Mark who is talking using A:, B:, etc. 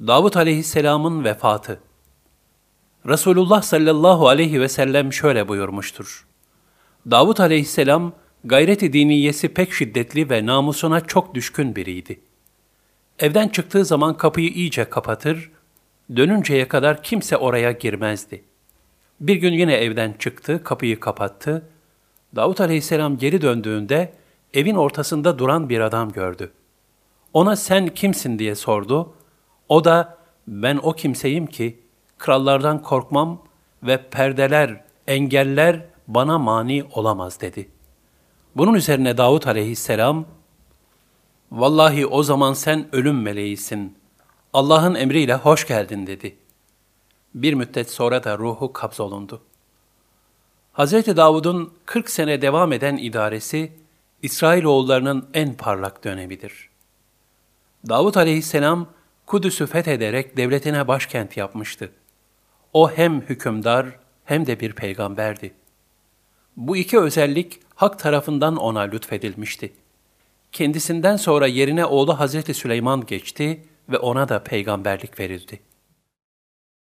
A: Davut aleyhisselamın vefatı. Resulullah sallallahu aleyhi ve sellem şöyle buyurmuştur. Davut aleyhisselam gayreti diniyesi pek şiddetli ve namusuna çok düşkün biriydi. Evden çıktığı zaman kapıyı iyice kapatır, dönünceye kadar kimse oraya girmezdi. Bir gün yine evden çıktı, kapıyı kapattı. Davut aleyhisselam geri döndüğünde evin ortasında duran bir adam gördü. Ona sen kimsin diye sordu. O da ben o kimseyim ki krallardan korkmam ve perdeler, engeller bana mani olamaz dedi. Bunun üzerine Davut aleyhisselam, Vallahi o zaman sen ölüm meleğisin. Allah'ın emriyle hoş geldin dedi. Bir müddet sonra da ruhu kabzolundu. Hz. Davud'un 40 sene devam eden idaresi, İsrailoğullarının en parlak dönemidir. Davud aleyhisselam, Kudüs'ü fethederek devletine başkent yapmıştı. O hem hükümdar hem de bir peygamberdi. Bu iki özellik hak tarafından ona lütfedilmişti. Kendisinden sonra yerine oğlu Hazreti Süleyman geçti ve ona da peygamberlik verildi.''